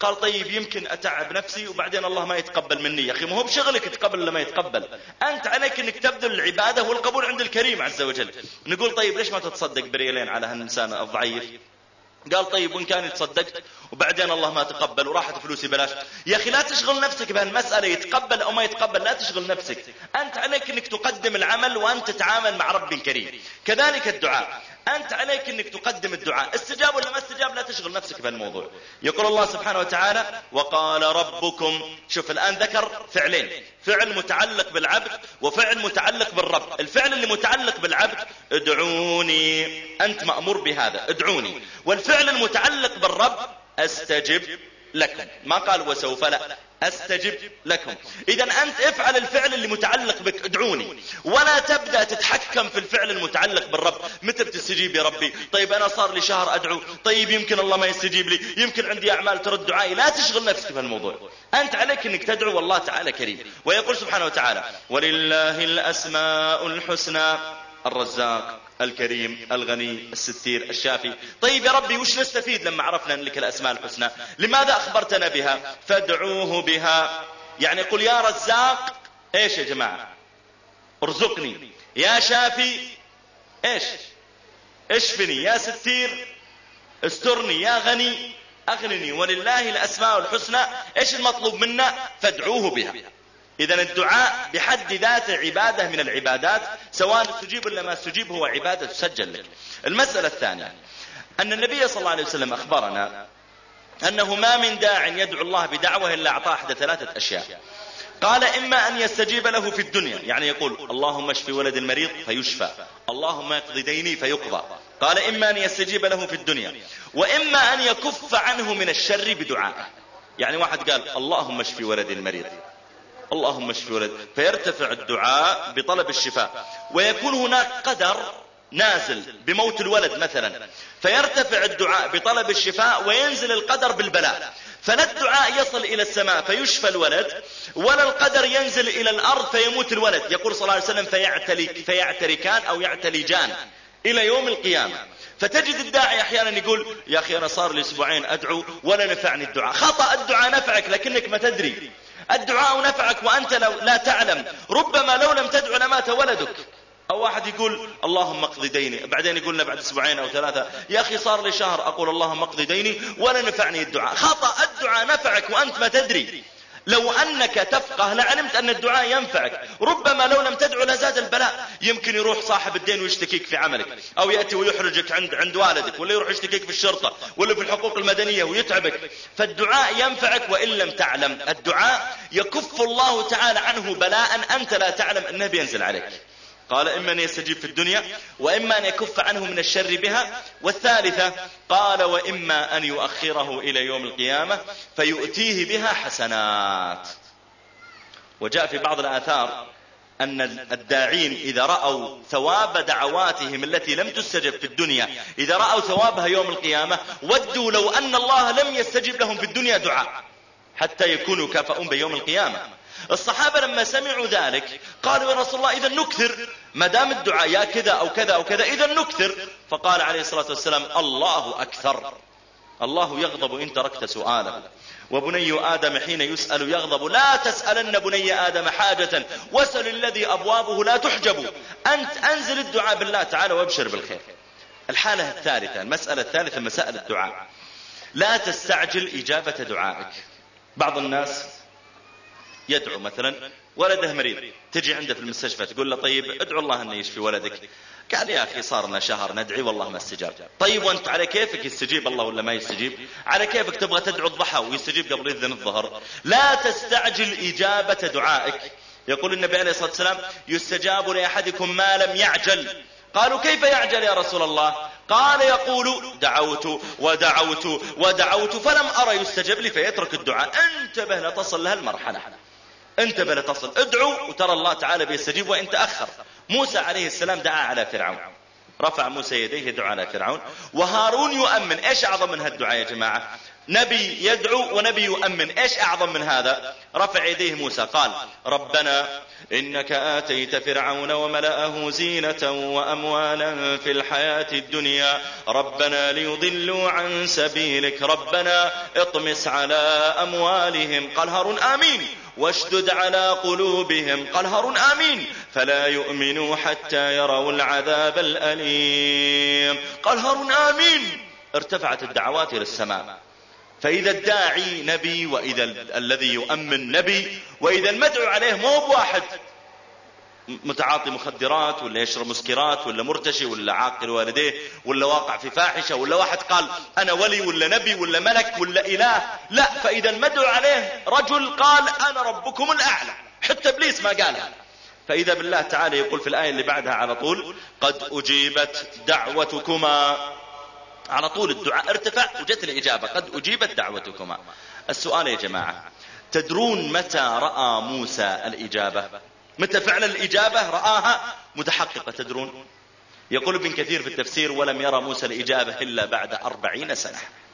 قال طيب يمكن أتعب نفسي وبعدين الله ما يتقبل مني يا أخي. ما هو بشغلك تقبل ولا ما يتقبل؟ أنت عليك أنك تبذل العبادة والقبول عند الكريم عز وجل. نقول طيب ليش ما تتصدق بريالين على هالإنسان الضعيف؟ قال طيب وإن كان تصدقت وبعدين الله ما تقبل وراحت فلوسي بلاش. يا أخي لا تشغل نفسك بهالمسألة يتقبل أو ما يتقبل لا تشغل نفسك. أنت عليك أنك تقدم العمل وأنت تتعامل مع رب كريم. كذلك الدعاء. أنت عليك أنك تقدم الدعاء. استجاب ولا ما استجاب لا تشغل نفسك بهالموضوع. يقول الله سبحانه وتعالى وقال ربكم شوف الآن ذكر فعلين. فعل متعلق بالعبد وفعل متعلق بالرب. الفعل اللي متعلق بالعبد ادعوني. أنت مأمور بهذا ادعوني. والفعل المتعلق بالرب أستجب لكم. ما قال وسوف لا. أستجب لكم. اذا أنت افعل الفعل اللي متعلق بك. ادعوني. ولا تبدأ تتحكم في الفعل المتعلق بالرب. متى بتستجيب يا ربي؟ طيب أنا صار لي شهر أدعو. طيب يمكن الله ما يستجيب لي. يمكن عندي أعمال ترد دعائي. لا تشغل نفسك في الموضوع أنت عليك إنك تدعو والله تعالى كريم. ويقول سبحانه وتعالى ولله الأسماء الحسنى الرزاق الكريم الغني الستير الشافي. طيب يا ربي وش نستفيد لما عرفنا لك الأسماء الحسنى؟ لماذا أخبرتنا بها؟ فادعوه بها. يعني قل يا رزاق إيش يا جماعة؟ ارزقني. يا شافي إيش؟ اشفني. يا ستير استرني. يا غني أغنني. ولله الأسماء الحسنى. إيش المطلوب منا؟ فادعوه بها. إذا الدعاء بحد ذاته عبادة من العبادات سواء استجيب ولا ما استجيب هو عبادة تسجل لك. المسألة الثانية أن النبي صلى الله عليه وسلم أخبرنا أنه ما من داع يدعو الله بدعوة إلا أعطاه أحد ثلاثة أشياء. قال إما أن يستجيب له في الدنيا يعني يقول اللهم اشف ولد المريض فيشفى اللهم اقضي ديني فيقضى. قال إما أن يستجيب له في الدنيا وإما أن يكف عنه من الشر بدعائه. يعني واحد قال اللهم اشف ولد المريض. اللهم اشف ولد فيرتفع الدعاء بطلب الشفاء. ويكون هناك قدر نازل بموت الولد مثلا. فيرتفع الدعاء بطلب الشفاء وينزل القدر بالبلاء. فلا الدعاء يصل إلى السماء فيشفى الولد ولا القدر ينزل إلى الأرض فيموت الولد. يقول صلى الله عليه وسلم فيعتلي فيعتركان أو يعتلجان إلى يوم القيامة. فتجد الداعي أحيانا يقول يا أخي أنا صار لي أسبوعين أدعو ولا نفعني الدعاء. خطأ الدعاء نفعك لكنك ما تدري. الدعاء نفعك وأنت لو لا تعلم. ربما لو لم تدعو لمات ولدك. أو واحد يقول اللهم اقضي ديني. بعدين يقولنا بعد أسبوعين أو ثلاثة يا أخي صار لي شهر أقول اللهم اقضي ديني ولا نفعني الدعاء. خطأ. الدعاء نفعك وأنت ما تدري. لو أنك تفقه لعلمت أن الدعاء ينفعك. ربما لو لم تدعو لزاد البلاء يمكن يروح صاحب الدين ويشتكيك في عملك. أو يأتي ويحرجك عند عند والدك ولا يروح يشتكيك في الشرطة ولا في الحقوق المدنية ويتعبك. فالدعاء ينفعك وإن لم تعلم. الدعاء يكف الله تعالى عنه بلاء أنت لا تعلم أنه بينزل عليك. قال إما أن يستجيب في الدنيا وإما أن يكف عنه من الشر بها. والثالثة قال وإما أن يؤخره إلى يوم القيامة فيؤتيه بها حسنات. وجاء في بعض الآثار أن الداعين إذا رأوا ثواب دعواتهم التي لم تستجب في الدنيا إذا رأوا ثوابها يوم القيامة ودوا لو أن الله لم يستجب لهم في الدنيا دعاء حتى يكونوا كافؤون بيوم القيامة. الصحابة لما سمعوا ذلك قالوا يا رسول الله إذا نكثر ما دام الدعاء يا كذا أو كذا أو كذا إذا نكثر. فقال عليه الصلاة والسلام الله أكثر. الله يغضب إن تركت سؤاله. وبني آدم حين يسأل يغضب لا تسألن بني آدم حاجة. وسل الذي أبوابه لا تحجب. أنت أنزل الدعاء بالله تعالى وابشر بالخير. الحالة الثالثة المسألة الثالثة مسائل الدعاء. لا تستعجل إجابة دعائك. بعض الناس يدعو مثلا ولده مريض. تجي عنده في المستشفى تقول له طيب ادعو الله أنه يشفي ولدك. قال يا أخي صار لنا شهر ندعي والله ما استجاب. طيب وأنت على كيفك يستجيب الله ولا ما يستجيب؟ على كيفك تبغى تدعو الضحى ويستجيب قبل إذن الظهر. لا تستعجل إجابة دعائك. يقول النبي عليه الصلاة والسلام يستجاب لأحدكم ما لم يعجل. قالوا كيف يعجل يا رسول الله؟ قال يقول دعوت ودعوت ودعوت فلم أرى يستجب لي فيترك الدعاء. انتبه لا تصل لها المرحلة. انتبه لتصل ادعو وترى الله تعالى بيستجيب وإن تأخر. موسى عليه السلام دعا على فرعون. رفع موسى يديه يدعو على فرعون. وهارون يؤمن. إيش أعظم من هالدعاء يا جماعة؟ نبي يدعو ونبي يؤمن. إيش أعظم من هذا؟ رفع يديه موسى قال ربنا إنك آتيت فرعون وملأه زينة وأموالا في الحياة الدنيا. ربنا ليضلوا عن سبيلك. ربنا اطمس على أموالهم. قال هارون آمين. واشدد على قلوبهم. قال هارون آمين. فلا يؤمنوا حتى يروا العذاب الأليم. قال هارون آمين. ارتفعت الدعوات إلى السماء. فإذا الداعي نبي وإذا الذي يؤمن نبي وإذا المدعو عليه مو بواحد. متعاطي مخدرات ولا يشرب مسكرات ولا مرتشي ولا عاقل والديه ولا واقع في فاحشة ولا واحد قال أنا ولي ولا نبي ولا ملك ولا إله. لا فإذا المدعو عليه رجل قال أنا ربكم الأعلى. حتى إبليس ما قالها. فإذا بالله تعالى يقول في الآية اللي بعدها على طول قد أجيبت دعوتكما. على طول الدعاء ارتفع وجت الإجابة. قد أجيبت دعوتكما. السؤال يا جماعة تدرون متى رأى موسى الإجابة؟ متى فعلا الإجابة؟ رآها متحققة تدرون. يقول ابن كثير في التفسير ولم يرى موسى الإجابة إلا بعد أربعين سنة.